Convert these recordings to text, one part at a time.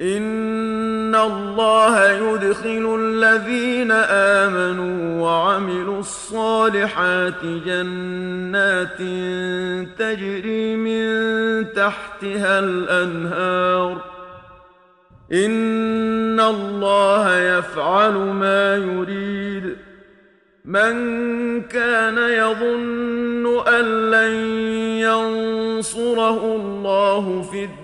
ان الله يدخل الذين امنوا وعملوا الصالحات جنات تجري من تحتها الانهار ان الله يفعل ما يريد من كان يظن ان لن ينصره الله في الدنيا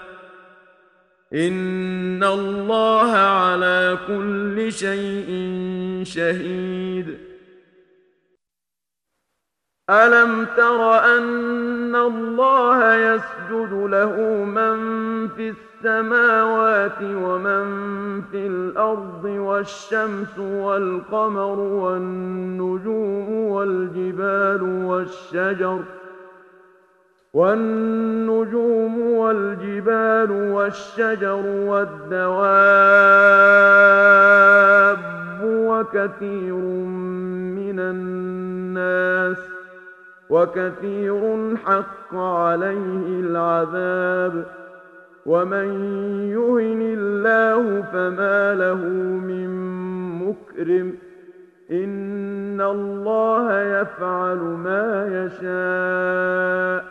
ان الله على كل شيء شهيد. ألم تر أن الله يسجد له من في السماوات ومن في الأرض والشمس والقمر والنجوم والجبال والشجر والنجوم والجبال والشجر والدواب وكثير من الناس وكثير حق عليه العذاب ومن يهن الله فما له من مكرم إن الله يفعل ما يشاء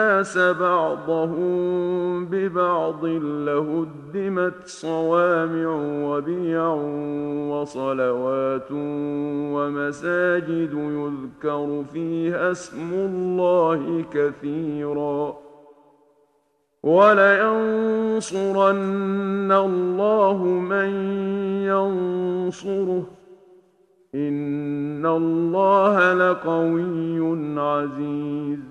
بعضهم ببعض لهدمت صوامع وبيع وصلوات ومساجد يذكر فيها اسم الله كثيرا. ولينصرن الله من ينصره. إن الله لقوي عزيز.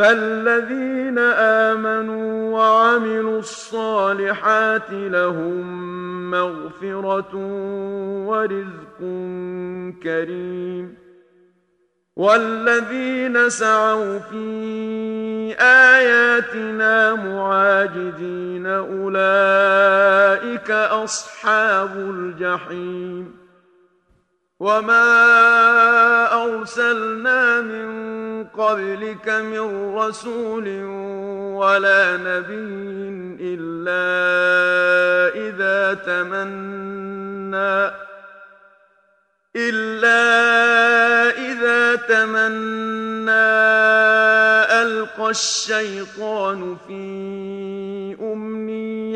فالذين امنوا وعملوا الصالحات لهم مغفره ورزق كريم والذين سعوا في اياتنا معاجدين اولئك اصحاب الجحيم وما ارسلنا من قبلك من رسول ولا نبي إلا إذا تمنى إلا إذا تمنى ألقى الشيطان في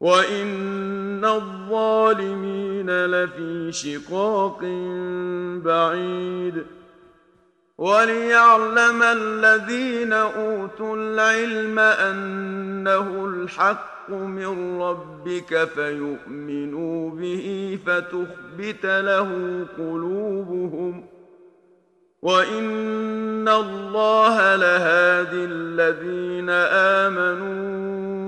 وإن الظالمين لفي شقاق بعيد وليعلم الذين أوتوا العلم الحق الحق من ربك فيؤمنوا به فتخبت له قلوبهم وان الله لهادي الذين امنوا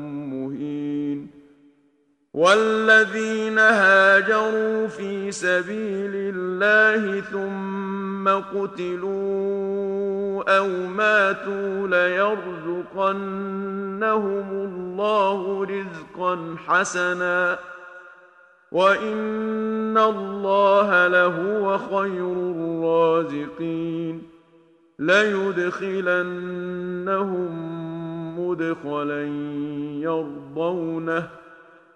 والذين هاجروا في سبيل الله ثم قتلوا أو ماتوا ليرزقنهم الله رزقا حسنا وإن الله لهو خير الرازقين ليدخلنهم مدخلا يرضونه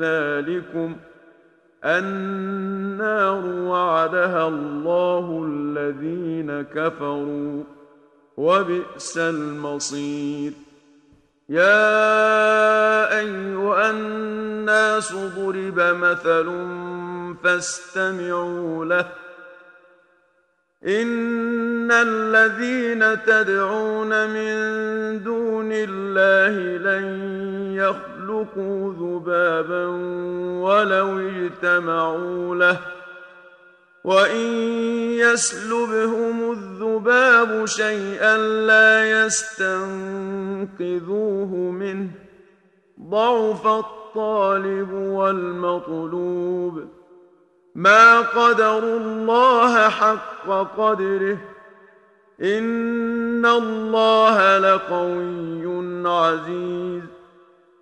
ذلكم النار وعدها الله الذين كفروا وبئس المصير. يا أيها الناس ضرب مثل فاستمعوا له. إن الذين تدعون من دون الله لن يخلقوا ذبابا ولو اجتمعوا له وان يسلبهم الذباب شيئا لا يستنقذوه منه ضعف الطالب والمطلوب ما قدروا الله حق قدره ان الله لقوي عزيز